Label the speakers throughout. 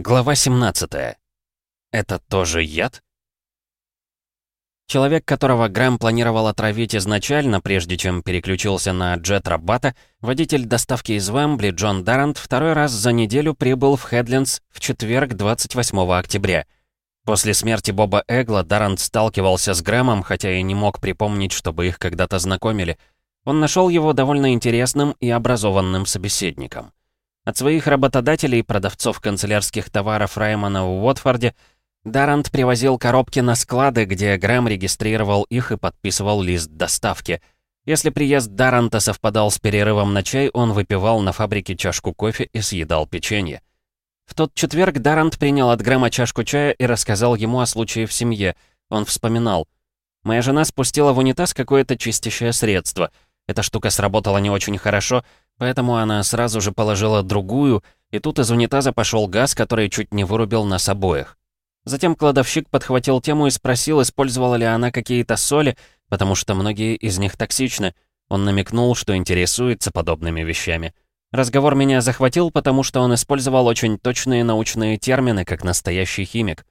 Speaker 1: Глава 17. Это тоже яд? Человек, которого Грэм планировал отравить изначально, прежде чем переключился на Джет Рабата, водитель доставки из Вэмбли Джон Даррант второй раз за неделю прибыл в Хедлендс в четверг 28 октября. После смерти Боба Эгла Даррант сталкивался с Грэмом, хотя и не мог припомнить, чтобы их когда-то знакомили. Он нашел его довольно интересным и образованным собеседником. От своих работодателей, продавцов канцелярских товаров Раймона в Уотфорде, Дарант привозил коробки на склады, где Грэм регистрировал их и подписывал лист доставки. Если приезд Даранта совпадал с перерывом на чай, он выпивал на фабрике чашку кофе и съедал печенье. В тот четверг Дарант принял от Грэма чашку чая и рассказал ему о случае в семье. Он вспоминал. «Моя жена спустила в унитаз какое-то чистящее средство. Эта штука сработала не очень хорошо, Поэтому она сразу же положила другую, и тут из унитаза пошел газ, который чуть не вырубил нас обоих. Затем кладовщик подхватил тему и спросил, использовала ли она какие-то соли, потому что многие из них токсичны. Он намекнул, что интересуется подобными вещами. Разговор меня захватил, потому что он использовал очень точные научные термины, как настоящий химик.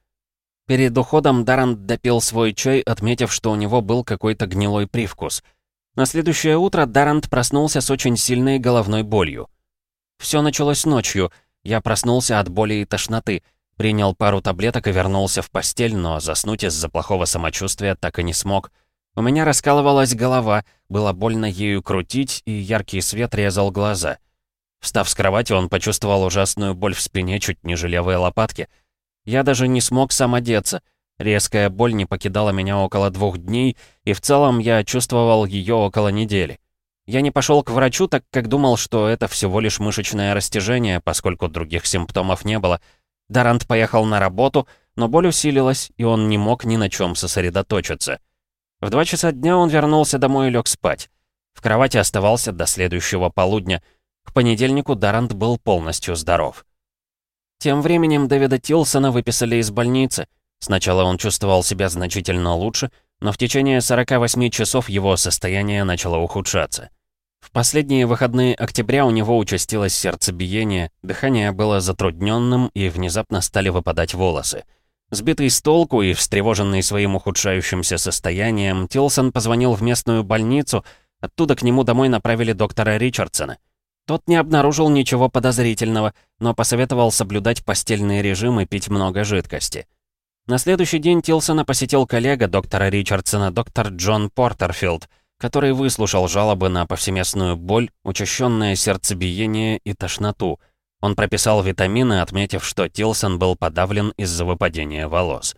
Speaker 1: Перед уходом Даррент допил свой чай, отметив, что у него был какой-то гнилой привкус — на следующее утро Дарант проснулся с очень сильной головной болью. Все началось ночью. Я проснулся от боли и тошноты. Принял пару таблеток и вернулся в постель, но заснуть из-за плохого самочувствия так и не смог. У меня раскалывалась голова, было больно ею крутить, и яркий свет резал глаза. Встав с кровати, он почувствовал ужасную боль в спине чуть ниже левой лопатки. Я даже не смог сам одеться — Резкая боль не покидала меня около двух дней, и в целом я чувствовал ее около недели. Я не пошел к врачу, так как думал, что это всего лишь мышечное растяжение, поскольку других симптомов не было. Дарант поехал на работу, но боль усилилась, и он не мог ни на чем сосредоточиться. В два часа дня он вернулся домой и лег спать. В кровати оставался до следующего полудня. К понедельнику Дарант был полностью здоров. Тем временем Дэвида Тилсона выписали из больницы — Сначала он чувствовал себя значительно лучше, но в течение 48 часов его состояние начало ухудшаться. В последние выходные октября у него участилось сердцебиение, дыхание было затрудненным и внезапно стали выпадать волосы. Сбитый с толку и встревоженный своим ухудшающимся состоянием, Тилсон позвонил в местную больницу, оттуда к нему домой направили доктора Ричардсона. Тот не обнаружил ничего подозрительного, но посоветовал соблюдать постельный режим и пить много жидкости. На следующий день Тилсона посетил коллега доктора Ричардсона, доктор Джон Портерфилд, который выслушал жалобы на повсеместную боль, учащенное сердцебиение и тошноту. Он прописал витамины, отметив, что Тилсон был подавлен из-за выпадения волос.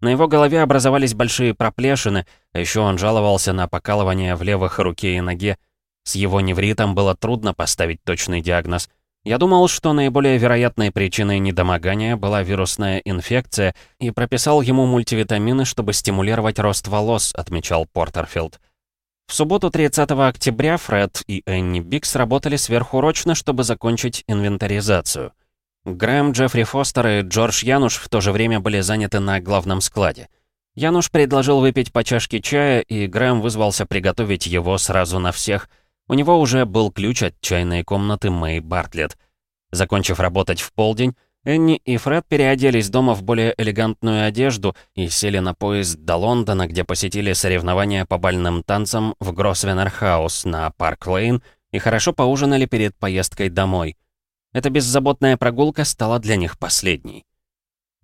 Speaker 1: На его голове образовались большие проплешины, а еще он жаловался на покалывание в левых руке и ноге. С его невритом было трудно поставить точный диагноз — я думал, что наиболее вероятной причиной недомогания была вирусная инфекция и прописал ему мультивитамины, чтобы стимулировать рост волос, отмечал Портерфилд. В субботу 30 октября Фред и Энни Бикс работали сверхурочно, чтобы закончить инвентаризацию. Грэм, Джеффри Фостер и Джордж Януш в то же время были заняты на главном складе. Януш предложил выпить по чашке чая, и Грэм вызвался приготовить его сразу на всех – у него уже был ключ от чайной комнаты Мэй Бартлетт. Закончив работать в полдень, Энни и Фред переоделись дома в более элегантную одежду и сели на поезд до Лондона, где посетили соревнования по бальным танцам в Гросвенор-хаус на Парк-Лейн и хорошо поужинали перед поездкой домой. Эта беззаботная прогулка стала для них последней.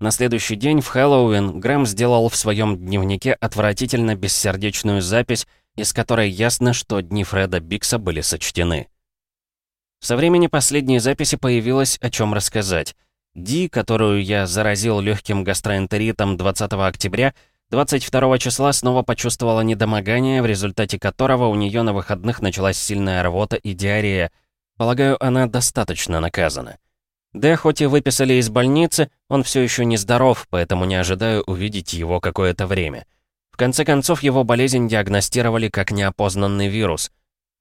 Speaker 1: На следующий день в Хэллоуин Грэм сделал в своем дневнике отвратительно бессердечную запись, из которой ясно, что дни Фреда Бикса были сочтены. Со времени последней записи появилось о чем рассказать. Ди, которую я заразил легким гастроэнтеритом 20 октября, 22 числа снова почувствовала недомогание, в результате которого у нее на выходных началась сильная рвота и диарея. Полагаю, она достаточно наказана. Д хоть и выписали из больницы, он все еще нездоров, поэтому не ожидаю увидеть его какое-то время конце концов, его болезнь диагностировали как неопознанный вирус.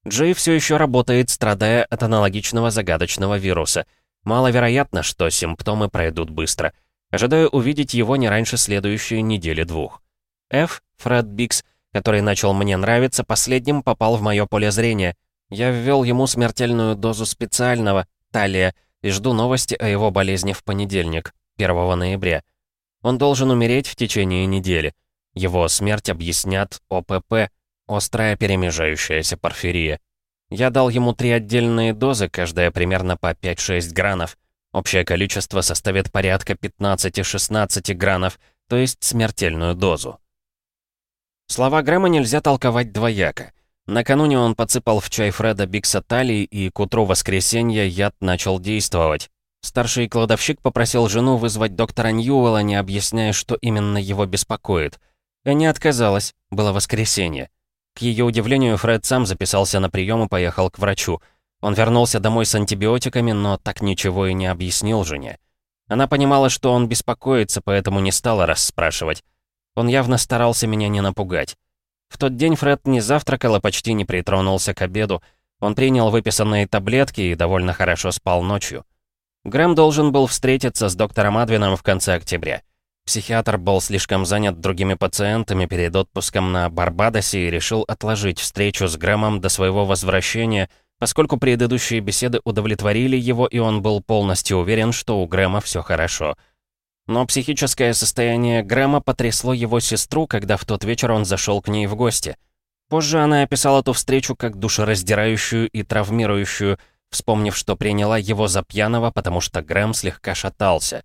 Speaker 1: Джей все еще работает, страдая от аналогичного загадочного вируса. Маловероятно, что симптомы пройдут быстро. Ожидаю увидеть его не раньше следующей недели-двух. Ф, Фред Бикс, который начал мне нравиться, последним попал в мое поле зрения. Я ввел ему смертельную дозу специального, талия, и жду новости о его болезни в понедельник, 1 ноября. Он должен умереть в течение недели. Его смерть объяснят ОПП, острая перемежающаяся порфирия. Я дал ему три отдельные дозы, каждая примерно по 5-6 гранов. Общее количество составит порядка 15-16 гранов, то есть смертельную дозу. Слова Грэма нельзя толковать двояко. Накануне он подсыпал в чай Фреда Бикса талии, и к утру воскресенья яд начал действовать. Старший кладовщик попросил жену вызвать доктора Ньюэлла, не объясняя, что именно его беспокоит. И не отказалась, было воскресенье. К ее удивлению, Фред сам записался на прием и поехал к врачу. Он вернулся домой с антибиотиками, но так ничего и не объяснил жене. Она понимала, что он беспокоится, поэтому не стала расспрашивать. Он явно старался меня не напугать. В тот день Фред не завтракал и почти не притронулся к обеду. Он принял выписанные таблетки и довольно хорошо спал ночью. Грэм должен был встретиться с доктором Адвином в конце октября. Психиатр был слишком занят другими пациентами перед отпуском на Барбадосе и решил отложить встречу с Грэмом до своего возвращения, поскольку предыдущие беседы удовлетворили его, и он был полностью уверен, что у Грэма все хорошо — но психическое состояние Грэма потрясло его сестру, когда в тот вечер он зашел к ней в гости. Позже она описала эту встречу как душераздирающую и травмирующую, вспомнив, что приняла его за пьяного, потому что Грэм слегка шатался.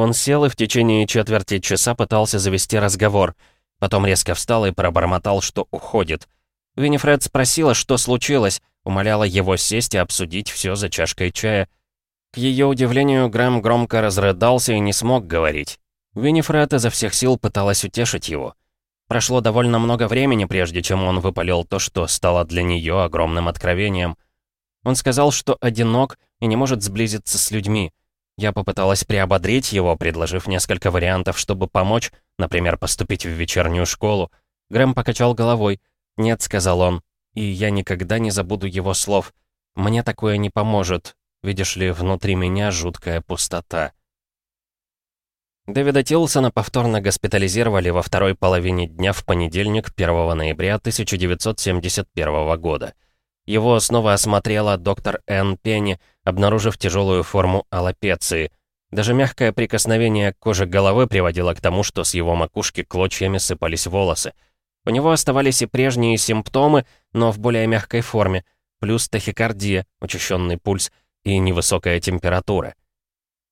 Speaker 1: Он сел и в течение четверти часа пытался завести разговор. Потом резко встал и пробормотал, что уходит. Виннифред спросила, что случилось, умоляла его сесть и обсудить все за чашкой чая — к ее удивлению, Грэм громко разрыдался и не смог говорить. Виннифред изо всех сил пыталась утешить его. Прошло довольно много времени, прежде чем он выпалил то, что стало для нее огромным откровением. Он сказал, что одинок и не может сблизиться с людьми. Я попыталась приободрить его, предложив несколько вариантов, чтобы помочь, например, поступить в вечернюю школу. Грэм покачал головой. «Нет», — сказал он, — «и я никогда не забуду его слов. Мне такое не поможет, Видишь ли, внутри меня жуткая пустота. Дэвида Тилсона повторно госпитализировали во второй половине дня в понедельник, 1 ноября 1971 года. Его снова осмотрела доктор Энн Пенни, обнаружив тяжелую форму аллопеции. Даже мягкое прикосновение к коже головы приводило к тому, что с его макушки клочьями сыпались волосы. У него оставались и прежние симптомы, но в более мягкой форме, плюс тахикардия, учащенный пульс, и невысокая температура.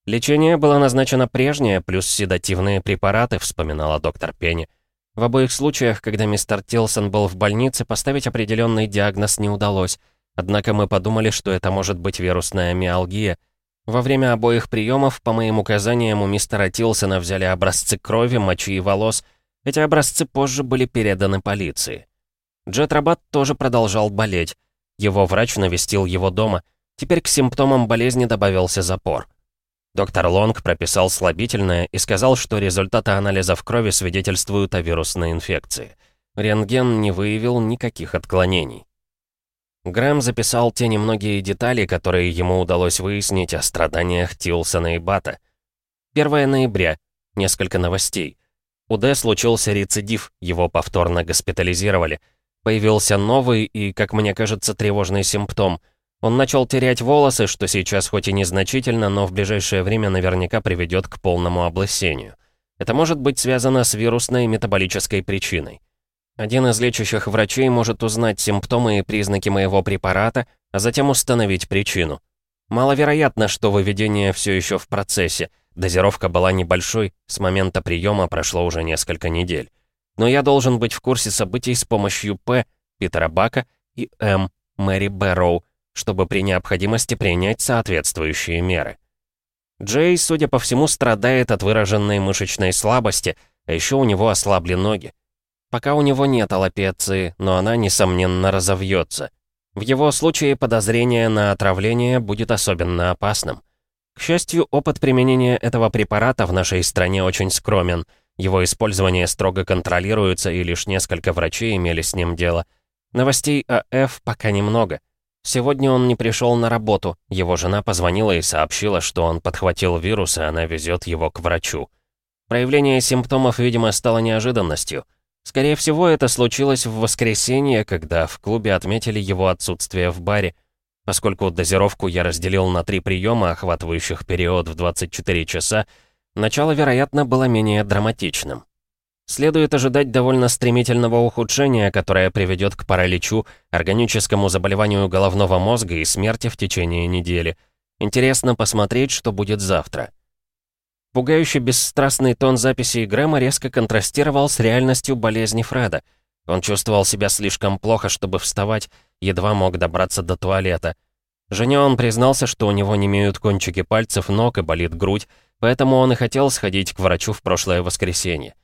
Speaker 1: Лечение было назначено прежнее, плюс седативные препараты, вспоминала доктор Пенни. В обоих случаях, когда мистер Тилсон был в больнице, поставить определенный диагноз не удалось. Однако мы подумали, что это может быть вирусная миалгия. Во время обоих приемов, по моим указаниям, у мистера Тилсона взяли образцы крови, мочи и волос. Эти образцы позже были переданы полиции. Джет Рабат тоже продолжал болеть. Его врач навестил его дома — Теперь к симптомам болезни добавился запор. Доктор Лонг прописал слабительное и сказал, что результаты анализов крови свидетельствуют о вирусной инфекции. Рентген не выявил никаких отклонений. Грэм записал те немногие детали, которые ему удалось выяснить о страданиях Тилсона и Бата. 1 ноября. Несколько новостей. У Д случился рецидив, его повторно госпитализировали. Появился новый и, как мне кажется, тревожный симптом — он начал терять волосы, что сейчас хоть и незначительно, но в ближайшее время наверняка приведет к полному облысению. Это может быть связано с вирусной метаболической причиной. Один из лечащих врачей может узнать симптомы и признаки моего препарата, а затем установить причину. Маловероятно, что выведение все еще в процессе. Дозировка была небольшой, с момента приема прошло уже несколько недель. Но я должен быть в курсе событий с помощью П, Питера Бака, и М, Мэри Бэрроу, чтобы при необходимости принять соответствующие меры. Джей, судя по всему, страдает от выраженной мышечной слабости, а еще у него ослабли ноги. Пока у него нет аллопеции, но она, несомненно, разовьется. В его случае подозрение на отравление будет особенно опасным. К счастью, опыт применения этого препарата в нашей стране очень скромен. Его использование строго контролируется, и лишь несколько врачей имели с ним дело. Новостей о F пока немного. Сегодня он не пришел на работу. Его жена позвонила и сообщила, что он подхватил вирус, и она везет его к врачу. Проявление симптомов, видимо, стало неожиданностью. Скорее всего, это случилось в воскресенье, когда в клубе отметили его отсутствие в баре. Поскольку дозировку я разделил на три приема, охватывающих период в 24 часа, начало, вероятно, было менее драматичным. Следует ожидать довольно стремительного ухудшения, которое приведет к параличу, органическому заболеванию головного мозга и смерти в течение недели. Интересно посмотреть, что будет завтра. Пугающий бесстрастный тон записи Грэма резко контрастировал с реальностью болезни Фреда. Он чувствовал себя слишком плохо, чтобы вставать, едва мог добраться до туалета. Жене он признался, что у него не имеют кончики пальцев ног и болит грудь, поэтому он и хотел сходить к врачу в прошлое воскресенье.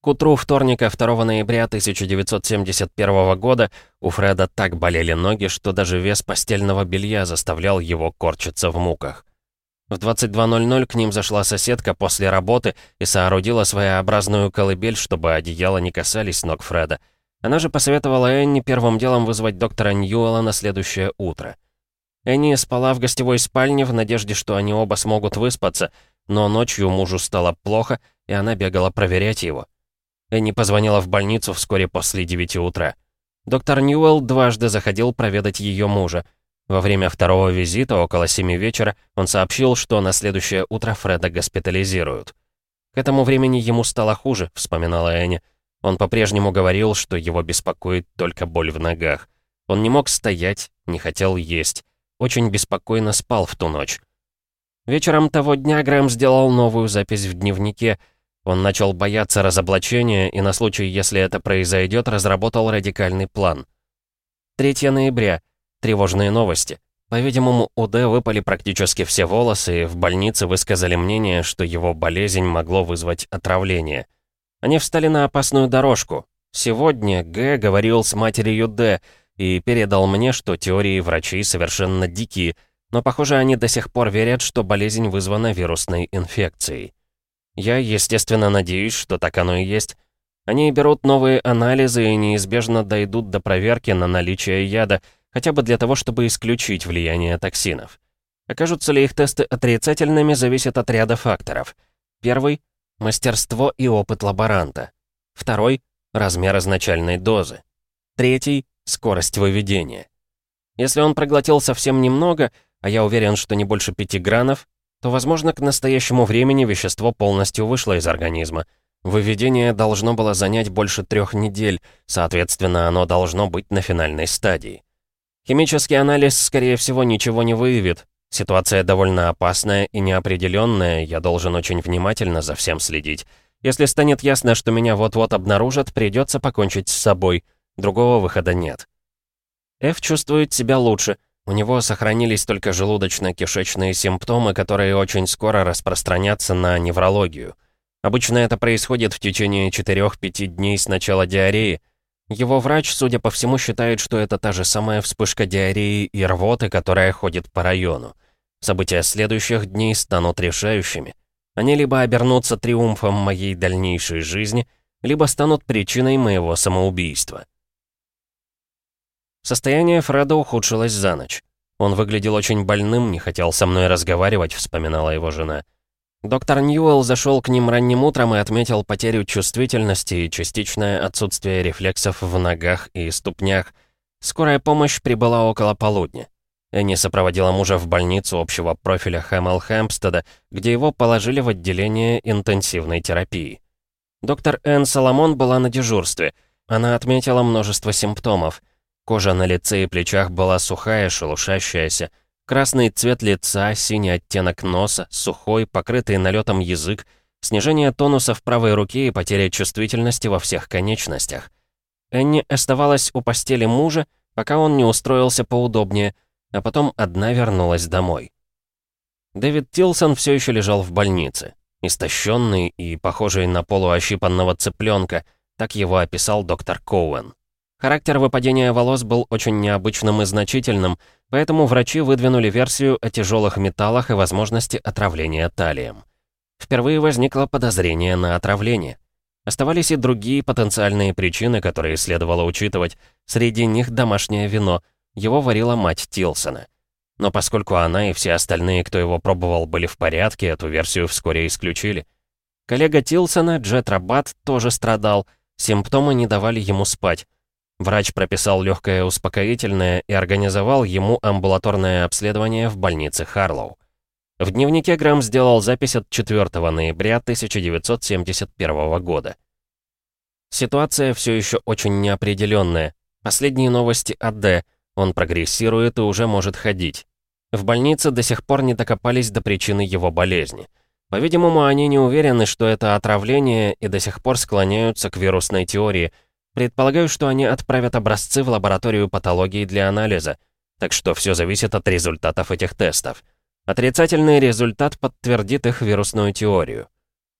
Speaker 1: К утру вторника 2 ноября 1971 года у Фреда так болели ноги, что даже вес постельного белья заставлял его корчиться в муках. В 22.00 к ним зашла соседка после работы и соорудила своеобразную колыбель, чтобы одеяла не касались ног Фреда. Она же посоветовала Энни первым делом вызвать доктора Ньюэлла на следующее утро. Энни спала в гостевой спальне в надежде, что они оба смогут выспаться, но ночью мужу стало плохо, и она бегала проверять его. Энни позвонила в больницу вскоре после 9 утра. Доктор Ньюэлл дважды заходил проведать ее мужа. Во время второго визита, около семи вечера, он сообщил, что на следующее утро Фреда госпитализируют. «К этому времени ему стало хуже», — вспоминала Энни. Он по-прежнему говорил, что его беспокоит только боль в ногах. Он не мог стоять, не хотел есть. Очень беспокойно спал в ту ночь. Вечером того дня Грэм сделал новую запись в дневнике. Он начал бояться разоблачения и на случай, если это произойдет, разработал радикальный план. 3 ноября. Тревожные новости. По-видимому, у Д выпали практически все волосы, и в больнице высказали мнение, что его болезнь могло вызвать отравление. Они встали на опасную дорожку. Сегодня Г говорил с матерью Д и передал мне, что теории врачей совершенно дикие, но, похоже, они до сих пор верят, что болезнь вызвана вирусной инфекцией. Я, естественно, надеюсь, что так оно и есть. Они берут новые анализы и неизбежно дойдут до проверки на наличие яда, хотя бы для того, чтобы исключить влияние токсинов. Окажутся ли их тесты отрицательными, зависит от ряда факторов. Первый — мастерство и опыт лаборанта. Второй — размер изначальной дозы. Третий — скорость выведения. Если он проглотил совсем немного, а я уверен, что не больше пяти гранов, то, возможно, к настоящему времени вещество полностью вышло из организма. Выведение должно было занять больше трех недель, соответственно, оно должно быть на финальной стадии. Химический анализ, скорее всего, ничего не выявит. Ситуация довольно опасная и неопределенная, я должен очень внимательно за всем следить. Если станет ясно, что меня вот-вот обнаружат, придется покончить с собой. Другого выхода нет. Ф чувствует себя лучше. У него сохранились только желудочно-кишечные симптомы, которые очень скоро распространятся на неврологию. Обычно это происходит в течение 4-5 дней с начала диареи, его врач, судя по всему, считает, что это та же самая вспышка диареи и рвоты, которая ходит по району. События следующих дней станут решающими. Они либо обернутся триумфом моей дальнейшей жизни, либо станут причиной моего самоубийства. Состояние Фреда ухудшилось за ночь. Он выглядел очень больным, не хотел со мной разговаривать, вспоминала его жена. Доктор Ньюэлл зашел к ним ранним утром и отметил потерю чувствительности и частичное отсутствие рефлексов в ногах и ступнях. Скорая помощь прибыла около полудня. Энни сопроводила мужа в больницу общего профиля Хэмл Хэмпстеда, где его положили в отделение интенсивной терапии. Доктор Энн Соломон была на дежурстве. Она отметила множество симптомов. Кожа на лице и плечах была сухая, шелушащаяся, Красный цвет лица, синий оттенок носа, сухой, покрытый налетом язык, снижение тонуса в правой руке и потеря чувствительности во всех конечностях. Энни оставалась у постели мужа, пока он не устроился поудобнее, а потом одна вернулась домой. Дэвид Тилсон все еще лежал в больнице, истощенный и похожий на полуощипанного цыпленка, так его описал доктор Коуэн. Характер выпадения волос был очень необычным и значительным, поэтому врачи выдвинули версию о тяжелых металлах и возможности отравления талием. Впервые возникло подозрение на отравление. Оставались и другие потенциальные причины, которые следовало учитывать. Среди них домашнее вино. Его варила мать Тилсона. Но поскольку она и все остальные, кто его пробовал, были в порядке, эту версию вскоре исключили. Коллега Тилсона, Джет Рабат, тоже страдал. Симптомы не давали ему спать. Врач прописал легкое успокоительное и организовал ему амбулаторное обследование в больнице Харлоу. В дневнике Грэм сделал запись от 4 ноября 1971 года. Ситуация все еще очень неопределенная. Последние новости о Д. Он прогрессирует и уже может ходить. В больнице до сих пор не докопались до причины его болезни. По-видимому, они не уверены, что это отравление, и до сих пор склоняются к вирусной теории. Предполагаю, что они отправят образцы в лабораторию патологии для анализа. Так что все зависит от результатов этих тестов. Отрицательный результат подтвердит их вирусную теорию.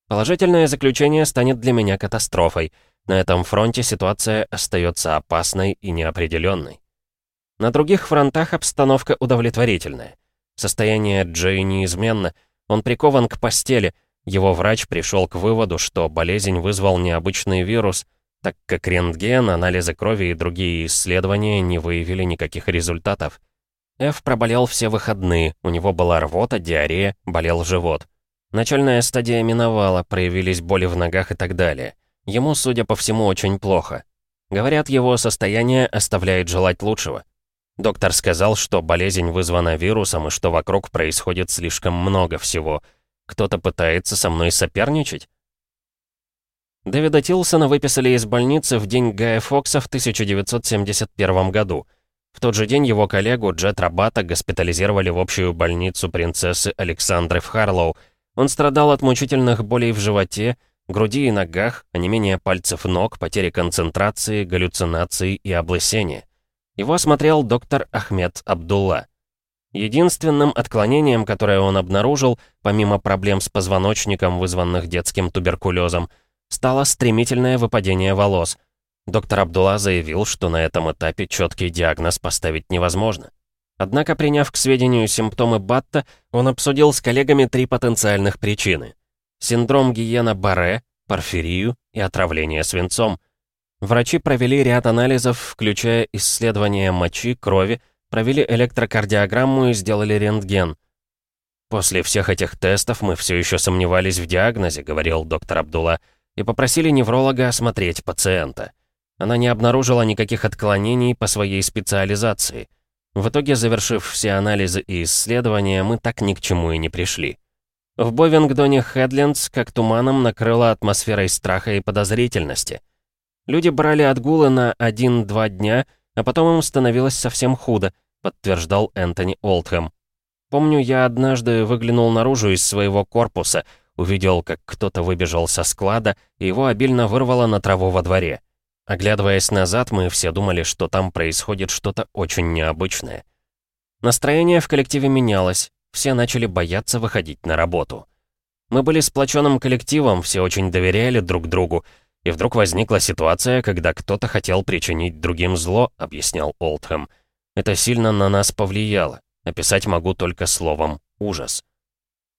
Speaker 1: Положительное заключение станет для меня катастрофой. На этом фронте ситуация остается опасной и неопределенной. На других фронтах обстановка удовлетворительная. Состояние Джей неизменно — он прикован к постели. Его врач пришел к выводу, что болезнь вызвал необычный вирус, так как рентген, анализы крови и другие исследования не выявили никаких результатов. Ф проболел все выходные, у него была рвота, диарея, болел живот. Начальная стадия миновала, проявились боли в ногах и так далее. Ему, судя по всему, очень плохо. Говорят, его состояние оставляет желать лучшего. Доктор сказал, что болезнь вызвана вирусом и что вокруг происходит слишком много всего. Кто-то пытается со мной соперничать? Дэвида Тилсона выписали из больницы в день Гая Фокса в 1971 году. В тот же день его коллегу Джет Рабата госпитализировали в общую больницу принцессы Александры в Харлоу. Он страдал от мучительных болей в животе, груди и ногах, онемения пальцев ног, потери концентрации, галлюцинации и облысения. Его осмотрел доктор Ахмед Абдулла. Единственным отклонением, которое он обнаружил, помимо проблем с позвоночником, вызванных детским туберкулезом, стало стремительное выпадение волос. Доктор Абдулла заявил, что на этом этапе четкий диагноз поставить невозможно. Однако, приняв к сведению симптомы Батта, он обсудил с коллегами три потенциальных причины. Синдром Гиена-Барре, порфирию и отравление свинцом – Врачи провели ряд анализов, включая исследование мочи, крови, провели электрокардиограмму и сделали рентген. «После всех этих тестов мы все еще сомневались в диагнозе», — говорил доктор Абдулла, и попросили невролога осмотреть пациента. Она не обнаружила никаких отклонений по своей специализации. В итоге, завершив все анализы и исследования, мы так ни к чему и не пришли. В Бовингдоне Хэдлендс как туманом накрыло атмосферой страха и подозрительности. Люди брали отгулы на один-два дня, а потом им становилось совсем худо, подтверждал Энтони Олдхэм. Помню, я однажды выглянул наружу из своего корпуса, увидел, как кто-то выбежал со склада, и его обильно вырвало на траву во дворе. Оглядываясь назад, мы все думали, что там происходит что-то очень необычное. Настроение в коллективе менялось, все начали бояться выходить на работу. Мы были сплоченным коллективом, все очень доверяли друг другу, и вдруг возникла ситуация, когда кто-то хотел причинить другим зло, объяснял Олдхэм. Это сильно на нас повлияло. Описать могу только словом «ужас».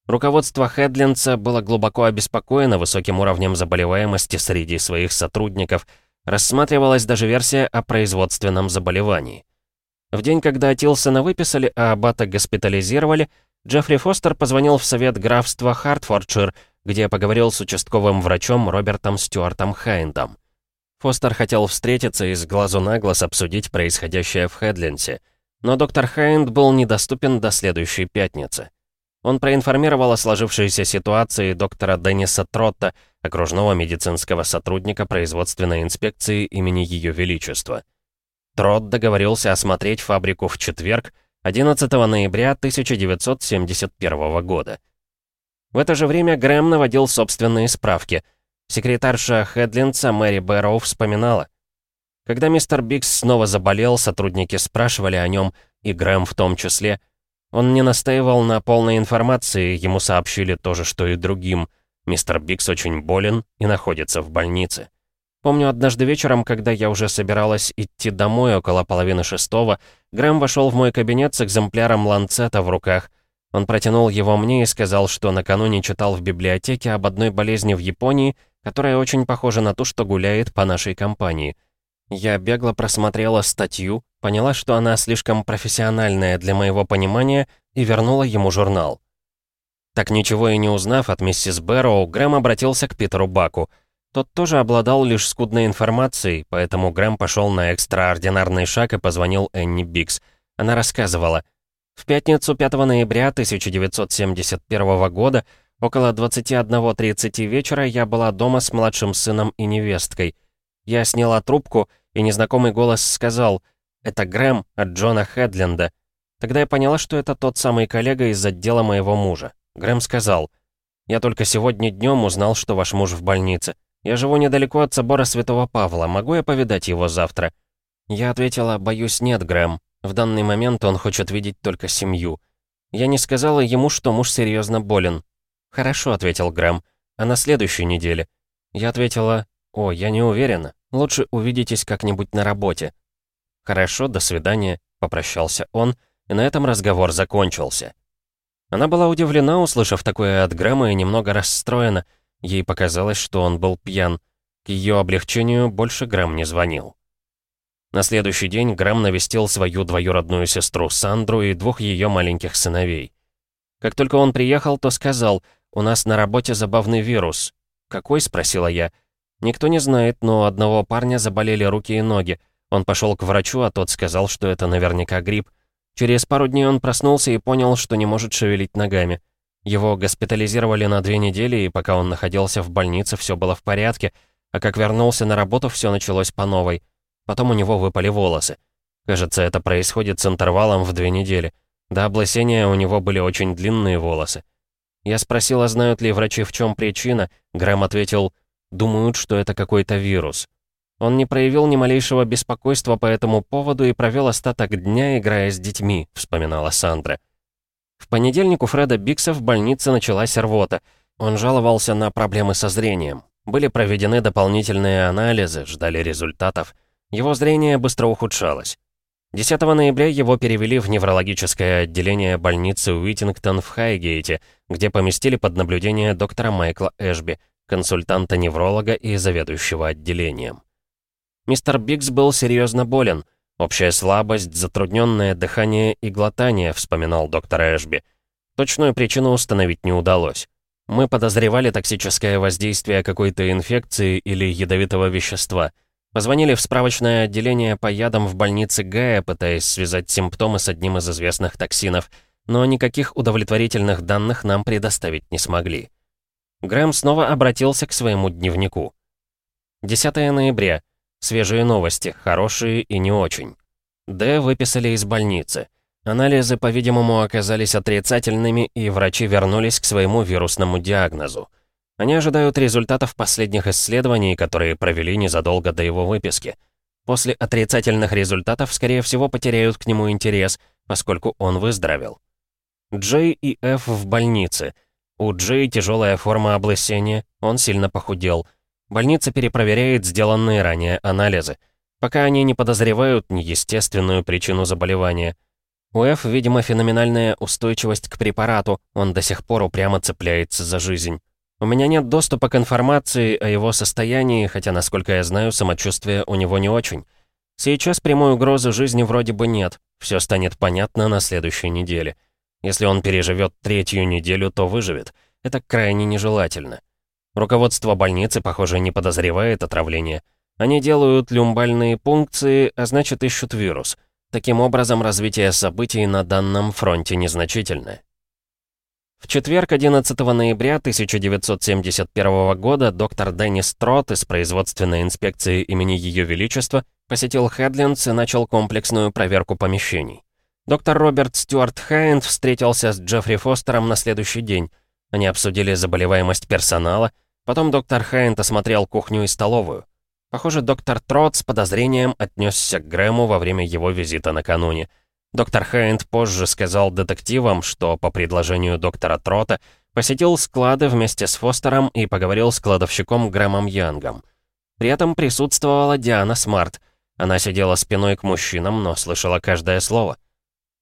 Speaker 1: Руководство Хедлинца было глубоко обеспокоено высоким уровнем заболеваемости среди своих сотрудников. Рассматривалась даже версия о производственном заболевании. В день, когда Тилсона выписали, а Аббата госпитализировали, Джеффри Фостер позвонил в совет графства Хартфордшир где поговорил с участковым врачом Робертом Стюартом Хайндом. Фостер хотел встретиться и с глазу на глаз обсудить происходящее в Хедленсе, но доктор Хайнд был недоступен до следующей пятницы. Он проинформировал о сложившейся ситуации доктора Денниса Тротта, окружного медицинского сотрудника производственной инспекции имени Ее Величества. Трот договорился осмотреть фабрику в четверг, 11 ноября 1971 года. В это же время Грэм наводил собственные справки. Секретарша Хедлинца Мэри Бэрроу вспоминала. Когда мистер Бикс снова заболел, сотрудники спрашивали о нем, и Грэм в том числе. Он не настаивал на полной информации, ему сообщили то же, что и другим. Мистер Бикс очень болен и находится в больнице. Помню, однажды вечером, когда я уже собиралась идти домой около половины шестого, Грэм вошел в мой кабинет с экземпляром ланцета в руках. Он протянул его мне и сказал, что накануне читал в библиотеке об одной болезни в Японии, которая очень похожа на ту, что гуляет по нашей компании. Я бегло просмотрела статью, поняла, что она слишком профессиональная для моего понимания, и вернула ему журнал. Так ничего и не узнав от миссис Бэрроу, Грэм обратился к Питеру Баку. Тот тоже обладал лишь скудной информацией, поэтому Грэм пошел на экстраординарный шаг и позвонил Энни Бикс. Она рассказывала. В пятницу 5 ноября 1971 года около 21.30 вечера я была дома с младшим сыном и невесткой. Я сняла трубку, и незнакомый голос сказал «Это Грэм от Джона Хедленда». Тогда я поняла, что это тот самый коллега из отдела моего мужа. Грэм сказал «Я только сегодня днем узнал, что ваш муж в больнице. Я живу недалеко от собора Святого Павла. Могу я повидать его завтра?» Я ответила, «Боюсь, нет, Грэм. В данный момент он хочет видеть только семью». Я не сказала ему, что муж серьезно болен. «Хорошо», — ответил Грэм. «А на следующей неделе?» Я ответила, «О, я не уверена. Лучше увидитесь как-нибудь на работе». «Хорошо, до свидания», — попрощался он, и на этом разговор закончился. Она была удивлена, услышав такое от Грэма, и немного расстроена — Ей показалось, что он был пьян. К ее облегчению больше Грэм не звонил. На следующий день Грэм навестил свою двоюродную сестру Сандру и двух ее маленьких сыновей. Как только он приехал, то сказал, «У нас на работе забавный вирус». «Какой?» — спросила я. «Никто не знает, но у одного парня заболели руки и ноги. Он пошел к врачу, а тот сказал, что это наверняка грипп. Через пару дней он проснулся и понял, что не может шевелить ногами. Его госпитализировали на две недели, и пока он находился в больнице, все было в порядке, а как вернулся на работу, все началось по новой. Потом у него выпали волосы. Кажется, это происходит с интервалом в две недели. До облысения у него были очень длинные волосы. Я спросила, знают ли врачи, в чем причина. Грэм ответил, думают, что это какой-то вирус. Он не проявил ни малейшего беспокойства по этому поводу и провел остаток дня, играя с детьми, вспоминала Сандра. В понедельник у Фреда Бикса в больнице началась рвота. Он жаловался на проблемы со зрением. Были проведены дополнительные анализы, ждали результатов. Его зрение быстро ухудшалось. 10 ноября его перевели в неврологическое отделение больницы Уитингтон в Хайгейте, где поместили под наблюдение доктора Майкла Эшби, консультанта-невролога и заведующего отделением. Мистер Бикс был серьезно болен — «Общая слабость, затрудненное дыхание и глотание», — вспоминал доктор Эшби. Точную причину установить не удалось. Мы подозревали токсическое воздействие какой-то инфекции или ядовитого вещества. Позвонили в справочное отделение по ядам в больнице Гая, пытаясь связать симптомы с одним из известных токсинов, но никаких удовлетворительных данных нам предоставить не смогли. Грэм снова обратился к своему дневнику. 10 ноября. Свежие новости, хорошие и не очень. Д выписали из больницы. Анализы, по-видимому, оказались отрицательными, и врачи вернулись к своему вирусному диагнозу. Они ожидают результатов последних исследований, которые провели незадолго до его выписки. После отрицательных результатов, скорее всего, потеряют к нему интерес, поскольку он выздоровел. Джей и Ф в больнице. У Джей тяжелая форма облысения, он сильно похудел – Больница перепроверяет сделанные ранее анализы. Пока они не подозревают неестественную причину заболевания. У Ф, видимо, феноменальная устойчивость к препарату, он до сих пор упрямо цепляется за жизнь. У меня нет доступа к информации о его состоянии, хотя, насколько я знаю, самочувствие у него не очень. Сейчас прямой угрозы жизни вроде бы нет, все станет понятно на следующей неделе. Если он переживет третью неделю, то выживет. Это крайне нежелательно. Руководство больницы, похоже, не подозревает отравление. Они делают люмбальные пункции, а значит ищут вирус. Таким образом, развитие событий на данном фронте незначительное. В четверг, 11 ноября 1971 года, доктор Деннис Трот из производственной инспекции имени Ее Величества посетил Хедлинс и начал комплексную проверку помещений. Доктор Роберт Стюарт Хайнд встретился с Джеффри Фостером на следующий день. Они обсудили заболеваемость персонала, потом доктор Хайнт осмотрел кухню и столовую. Похоже, доктор Трот с подозрением отнесся к Грэму во время его визита накануне. Доктор Хайнд позже сказал детективам, что по предложению доктора Трота посетил склады вместе с Фостером и поговорил с кладовщиком Грэмом Янгом. При этом присутствовала Диана Смарт. Она сидела спиной к мужчинам, но слышала каждое слово.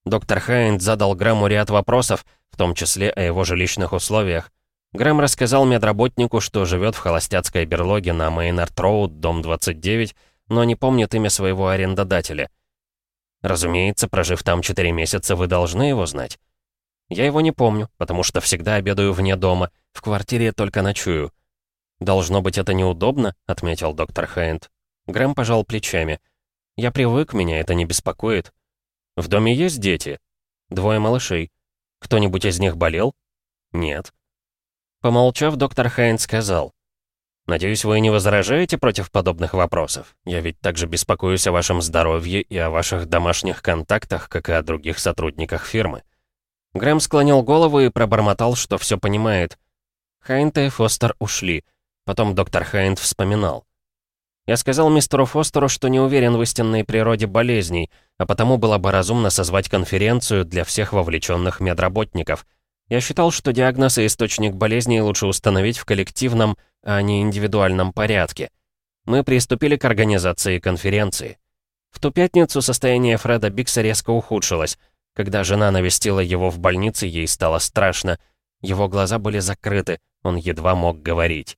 Speaker 1: Доктор Хайнд задал Грэму ряд вопросов, в том числе о его жилищных условиях. Грэм рассказал медработнику, что живет в холостяцкой берлоге на Мейнард-Роуд, дом 29, но не помнит имя своего арендодателя. Разумеется, прожив там 4 месяца, вы должны его знать. Я его не помню, потому что всегда обедаю вне дома, в квартире только ночую. «Должно быть, это неудобно», — отметил доктор Хайнд. Грэм пожал плечами. «Я привык, меня это не беспокоит». «В доме есть дети?» «Двое малышей. Кто-нибудь из них болел?» «Нет». Помолчав, доктор Хайнд сказал. «Надеюсь, вы не возражаете против подобных вопросов? Я ведь также беспокоюсь о вашем здоровье и о ваших домашних контактах, как и о других сотрудниках фирмы». Грэм склонил голову и пробормотал, что все понимает. Хайнт и Фостер ушли. Потом доктор Хайнт вспоминал. «Я сказал мистеру Фостеру, что не уверен в истинной природе болезней, а потому было бы разумно созвать конференцию для всех вовлеченных медработников. Я считал, что диагноз и источник болезней лучше установить в коллективном, а не индивидуальном порядке. Мы приступили к организации конференции. В ту пятницу состояние Фреда Бикса резко ухудшилось. Когда жена навестила его в больнице, ей стало страшно. Его глаза были закрыты, он едва мог говорить.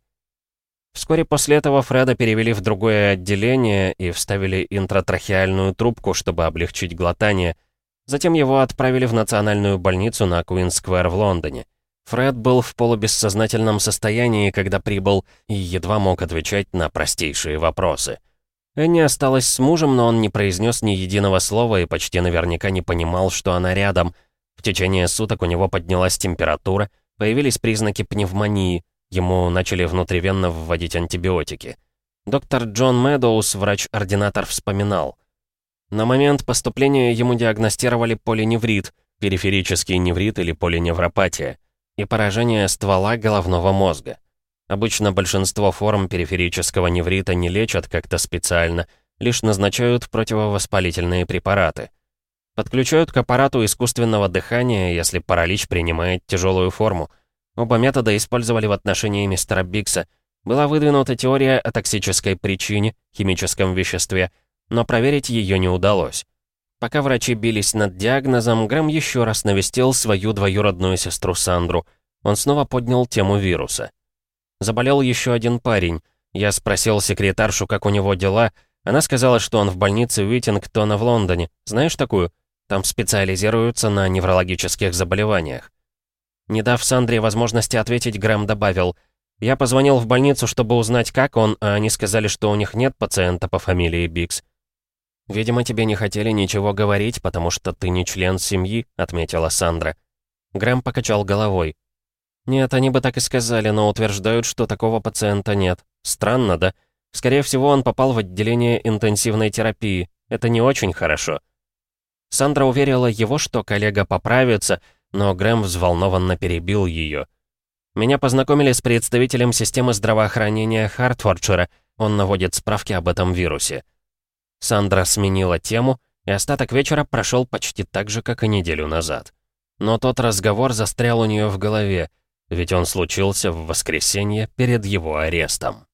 Speaker 1: Вскоре после этого Фреда перевели в другое отделение и вставили интратрахеальную трубку, чтобы облегчить глотание. Затем его отправили в национальную больницу на Куин-сквер в Лондоне. Фред был в полубессознательном состоянии, когда прибыл, и едва мог отвечать на простейшие вопросы. Энни осталась с мужем, но он не произнес ни единого слова и почти наверняка не понимал, что она рядом. В течение суток у него поднялась температура, появились признаки пневмонии, Ему начали внутривенно вводить антибиотики. Доктор Джон Мэдоус, врач-ординатор, вспоминал. На момент поступления ему диагностировали полиневрит, периферический неврит или полиневропатия, и поражение ствола головного мозга. Обычно большинство форм периферического неврита не лечат как-то специально, лишь назначают противовоспалительные препараты. Подключают к аппарату искусственного дыхания, если паралич принимает тяжелую форму, Оба метода использовали в отношении мистера Бикса. Была выдвинута теория о токсической причине, химическом веществе, но проверить ее не удалось. Пока врачи бились над диагнозом, Грэм еще раз навестил свою двоюродную сестру Сандру. Он снова поднял тему вируса. Заболел еще один парень. Я спросил секретаршу, как у него дела. Она сказала, что он в больнице Уитингтона в Лондоне. Знаешь такую? Там специализируются на неврологических заболеваниях. Не дав Сандре возможности ответить, Грэм добавил. «Я позвонил в больницу, чтобы узнать, как он, а они сказали, что у них нет пациента по фамилии Бикс». «Видимо, тебе не хотели ничего говорить, потому что ты не член семьи», — отметила Сандра. Грэм покачал головой. «Нет, они бы так и сказали, но утверждают, что такого пациента нет. Странно, да? Скорее всего, он попал в отделение интенсивной терапии. Это не очень хорошо». Сандра уверила его, что коллега поправится, — но Грэм взволнованно перебил ее. «Меня познакомили с представителем системы здравоохранения Хартфордшира. Он наводит справки об этом вирусе». Сандра сменила тему, и остаток вечера прошел почти так же, как и неделю назад. Но тот разговор застрял у нее в голове, ведь он случился в воскресенье перед его арестом.